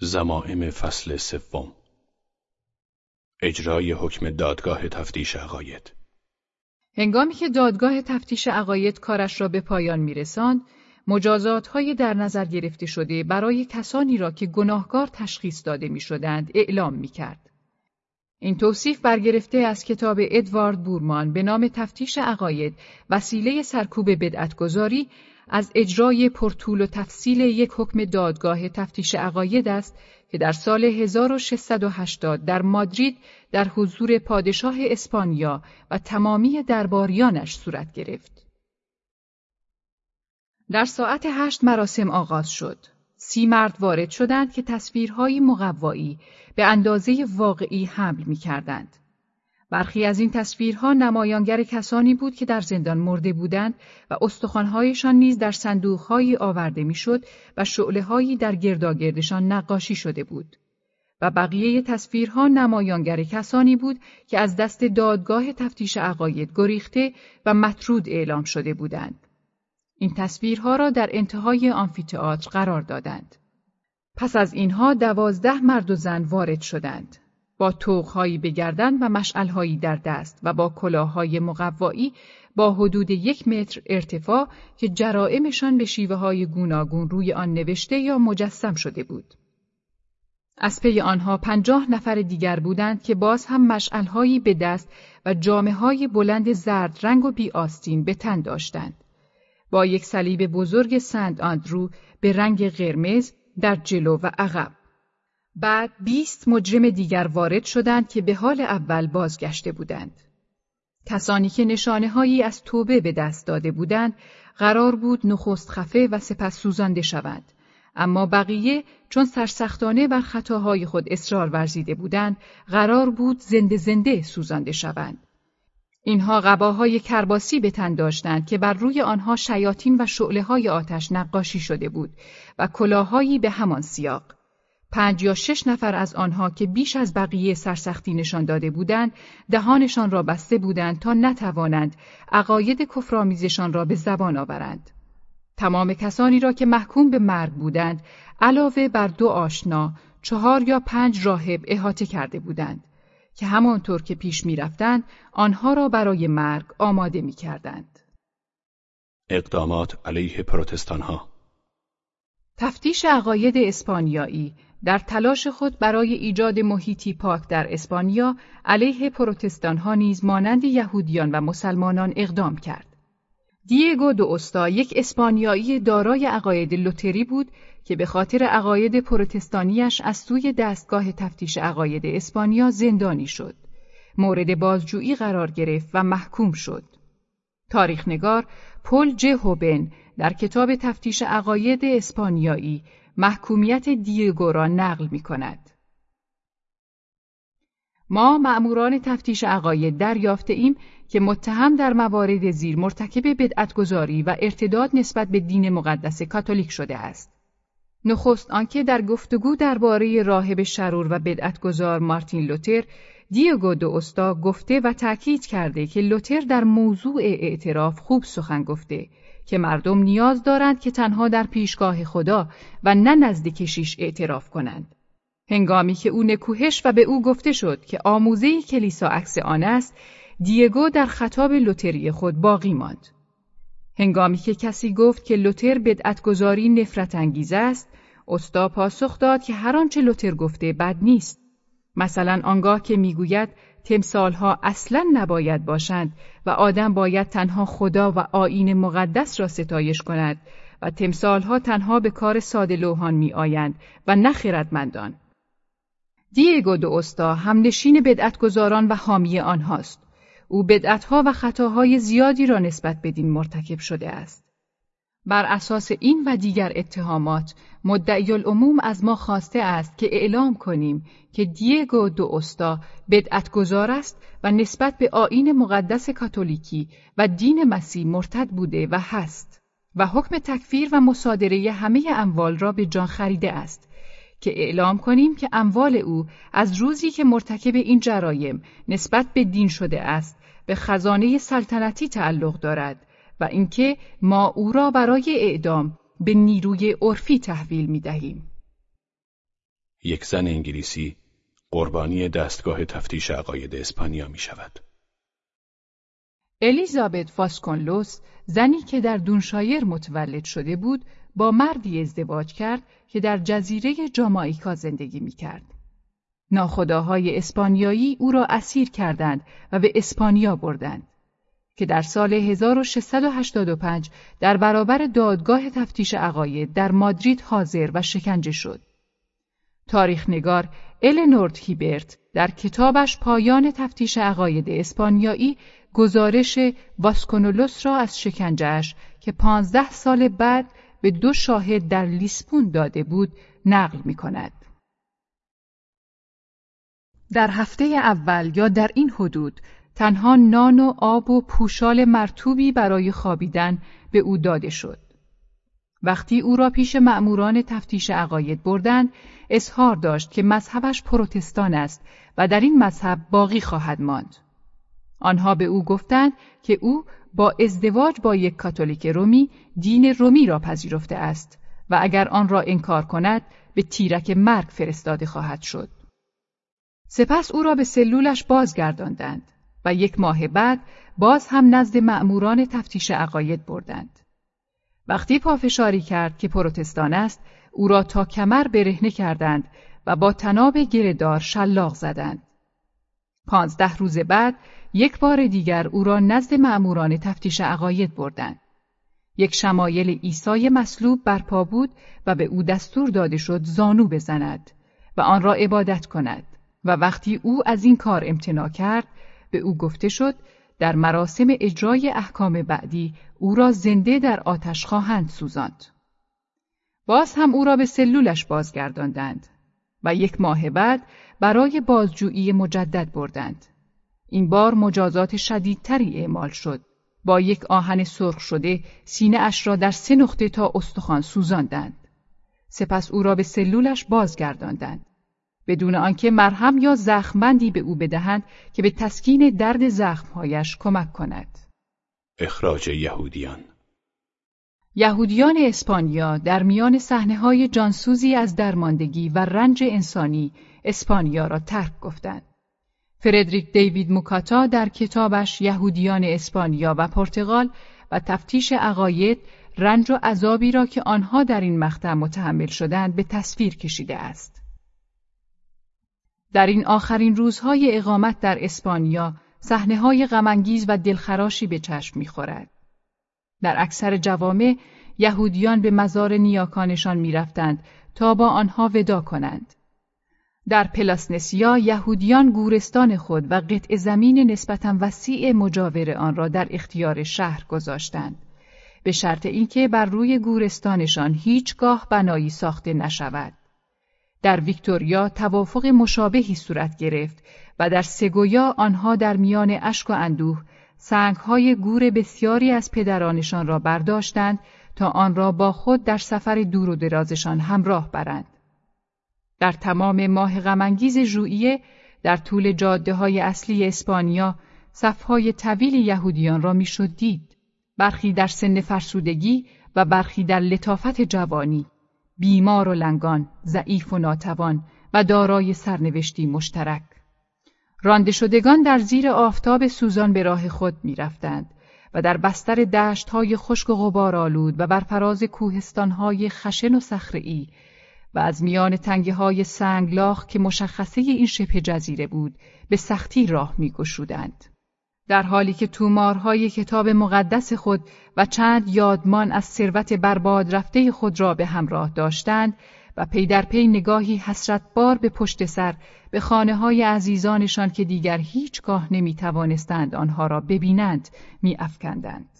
زمائم فصل سوم اجرای حکم دادگاه تفتیش عقاید هنگامی که دادگاه تفتیش عقاید کارش را به پایان میرساند مجازات های در نظر گرفته شده برای کسانی را که گناهکار تشخیص داده می‌شدند اعلام می کرد. این توصیف برگرفته از کتاب ادوارد بورمان به نام تفتیش عقاید وسیله سرکوب بدعتگذاری از اجرای پرطول و تفصیل یک حکم دادگاه تفتیش عقاید است که در سال 1680 در مادرید در حضور پادشاه اسپانیا و تمامی درباریانش صورت گرفت. در ساعت هشت مراسم آغاز شد. سی مرد وارد شدند که تصویرهای مقوایی به اندازه واقعی حمل می کردند. برخی از این تصویرها نمایانگر کسانی بود که در زندان مرده بودند و استخوانهایشان نیز در صندوقهایی آورده می‌شد و شعلههایی در گرداگردشان نقاشی شده بود. و بقیه تصویرها نمایانگر کسانی بود که از دست دادگاه تفتیش عقاید گریخته و مطرود اعلام شده بودند. این تصویرها را در انتهای آمفیتئاتر قرار دادند. پس از اینها دوازده مرد و زن وارد شدند. با توغهایی به گردن و مشعلهایی در دست و با کلاههای مقوایی با حدود یک متر ارتفاع که جرائمشان به شیوه های گوناگون روی آن نوشته یا مجسم شده بود. از پی آنها پنجاه نفر دیگر بودند که باز هم مشعلهایی به دست و جامعه های بلند زرد رنگ و بی آستین به تن داشتند. با یک صلیب بزرگ سند آندرو به رنگ قرمز در جلو و عقب. بعد بیست مجرم دیگر وارد شدند که به حال اول بازگشته بودند. کسانی که نشانه هایی از توبه به دست داده بودند قرار بود نخست خفه و سپس سوزانده شوند. اما بقیه چون سرسختانه بر خطاهای خود اصرار ورزیده بودند قرار بود زنده زنده سوزانده شوند. اینها قباهای کرباسی به تن داشتند که بر روی آنها شیاطین و شعله های آتش نقاشی شده بود و کلاهایی به همان سیاق. پنج یا شش نفر از آنها که بیش از بقیه سرسختی نشان داده بودند دهانشان را بسته بودند تا نتوانند عقاید کفرآمیزشان را به زبان آورند. تمام کسانی را که محکوم به مرگ بودند علاوه بر دو آشنا چهار یا پنج راهب احاطه کرده بودند که همانطور که پیش می‌رفتند آنها را برای مرگ آماده می‌کردند. اقدامات علیه پروتستان ها تفتیش عقاید اسپانیایی در تلاش خود برای ایجاد محیطی پاک در اسپانیا علیه پروتستان ها نیز مانند یهودیان و مسلمانان اقدام کرد. دیگو دو استا یک اسپانیایی دارای عقاید لوتری بود که به خاطر عقاید پروتستانیش از سوی دستگاه تفتیش عقاید اسپانیا زندانی شد. مورد بازجویی قرار گرفت و محکوم شد. تاریخنگار پل جهوبن در کتاب تفتیش عقاید اسپانیایی محکومیت دیگو را نقل می کند. ما مأموران تفتیش عقاید دریافته ایم که متهم در موارد زیر مرتکب بدعتگذاری و ارتداد نسبت به دین مقدس کاتولیک شده است. نخست آنکه در گفتگو درباره راهب شرور و بدعتگذار مارتین لوتر دیگو دو استا گفته و تأکید کرده که لوتر در موضوع اعتراف خوب سخن گفته که مردم نیاز دارند که تنها در پیشگاه خدا و نه نزد کشیش اعتراف کنند. هنگامی که او نکوهش و به او گفته شد که آموزه کلیسا عکس آن است، دیگو در خطاب لوتری خود باقی ماند. هنگامی که کسی گفت که لوتر بدعتگذاری نفرت انگیز است، استا پاسخ داد که هر آنچه لوتر گفته بد نیست. مثلا آنگاه که می‌گوید تمثالها اصلا نباید باشند و آدم باید تنها خدا و آین مقدس را ستایش کند و تمثالها تنها به کار ساده لوحان می آیند و نه خردمندان. دیگو دو استا همنشین بدعتگذاران و حامی آنهاست. او بدعتها و خطاهای زیادی را نسبت بدین مرتکب شده است. بر اساس این و دیگر اتهامات مدعی العموم از ما خواسته است که اعلام کنیم که دیگو دو استا بدعتگذار است و نسبت به آین مقدس کاتولیکی و دین مسیح مرتد بوده و هست و حکم تکفیر و مصادره همه اموال را به جان خریده است که اعلام کنیم که اموال او از روزی که مرتکب این جرایم نسبت به دین شده است به خزانه سلطنتی تعلق دارد و اینکه ما او را برای اعدام به نیروی عرفی تحویل می دهیم. یک زن انگلیسی قربانی دستگاه تفتیش عقاید اسپانیا می شود. الیزابت فاسکونلوس زنی که در دونشایر متولد شده بود با مردی ازدواج کرد که در جزیره جامائیکا زندگی می کرد. ناخداهای اسپانیایی او را اسیر کردند و به اسپانیا بردند که در سال 1685 در برابر دادگاه تفتیش عقاید در مادرید حاضر و شکنجه شد. تاریخ نگار النورد هیبرت در کتابش پایان تفتیش عقاید اسپانیایی گزارش واسکونولوس را از شکنجهش که پانزده سال بعد به دو شاهد در لیسپون داده بود نقل می کند. در هفته اول یا در این حدود تنها نان و آب و پوشال مرتوبی برای خوابیدن به او داده شد. وقتی او را پیش مأموران تفتیش عقاید بردند، اظهار داشت که مذهبش پروتستان است و در این مذهب باقی خواهد ماند. آنها به او گفتند که او با ازدواج با یک کاتولیک رومی دین رومی را پذیرفته است و اگر آن را انکار کند به تیرک مرگ فرستاده خواهد شد. سپس او را به سلولش بازگرداندند و یک ماه بعد باز هم نزد مأموران تفتیش عقاید بردند. وقتی پافشاری کرد که پروتستان است، او را تا کمر برهنه کردند و با تناب گردار شلاق زدند. پانزده روز بعد یک بار دیگر او را نزد مأموران تفتیش عقاید بردند. یک شمایل عیسی مصلوب برپا بود و به او دستور داده شد زانو بزند و آن را عبادت کند و وقتی او از این کار امتناع کرد به او گفته شد در مراسم اجرای احکام بعدی او را زنده در آتش خواهند سوزاند. باز هم او را به سلولش بازگرداندند و یک ماه بعد برای بازجویی مجدد بردند. این بار مجازات شدیدتری اعمال شد. با یک آهن سرخ شده سینه اش را در سه نقطه تا استخوان سوزاندند. سپس او را به سلولش بازگرداندند. بدون آنکه مرهم یا زخمبندی به او بدهند که به تسکین درد زخمهایش کمک کند. اخراج یهودیان یهودیان اسپانیا در میان صحنه های جانسوزی از درماندگی و رنج انسانی اسپانیا را ترک گفتند. فردریک دیوید موکاتا در کتابش یهودیان اسپانیا و پرتغال و تفتیش عقاید رنج و عذابی را که آنها در این مقطع متحمل شدند به تصویر کشیده است. در این آخرین روزهای اقامت در اسپانیا صحنه های غمانگیز و دلخراشی به چشم می‌خورد. در اکثر جوامع یهودیان به مزار نیاکانشان می‌رفتند تا با آنها ودا کنند. در پلاسنسیا یهودیان گورستان خود و قطع زمین نسبتا وسیع مجاور آن را در اختیار شهر گذاشتند به شرط اینکه بر روی گورستانشان هیچگاه بنایی ساخته نشود. در ویکتوریا توافق مشابهی صورت گرفت و در سگویا آنها در میان اشک و اندوه سنگهای گور بسیاری از پدرانشان را برداشتند تا آن را با خود در سفر دور و درازشان همراه برند. در تمام ماه غمانگیز ژوئیه در طول جاده های اصلی اسپانیا صفهای طویل یهودیان را می‌شد دید. برخی در سن فرسودگی و برخی در لطافت جوانی، بیمار و لنگان، ضعیف و ناتوان و دارای سرنوشتی مشترک. رانده شدگان در زیر آفتاب سوزان به راه خود می‌رفتند و در بستر دشت های خشک و غبار آلود و بر فراز کوهستان های خشن و صخره‌ای و از میان تنگه های سنگلاخ که مشخصه این شبه جزیره بود به سختی راه میگشودند. در حالی که تومارهای کتاب مقدس خود و چند یادمان از ثروت برباد رفته خود را به همراه داشتند و پی در پی نگاهی حسرتبار به پشت سر به خانه های عزیزانشان که دیگر هیچگاه نمی توانستند آنها را ببینند می افکندند.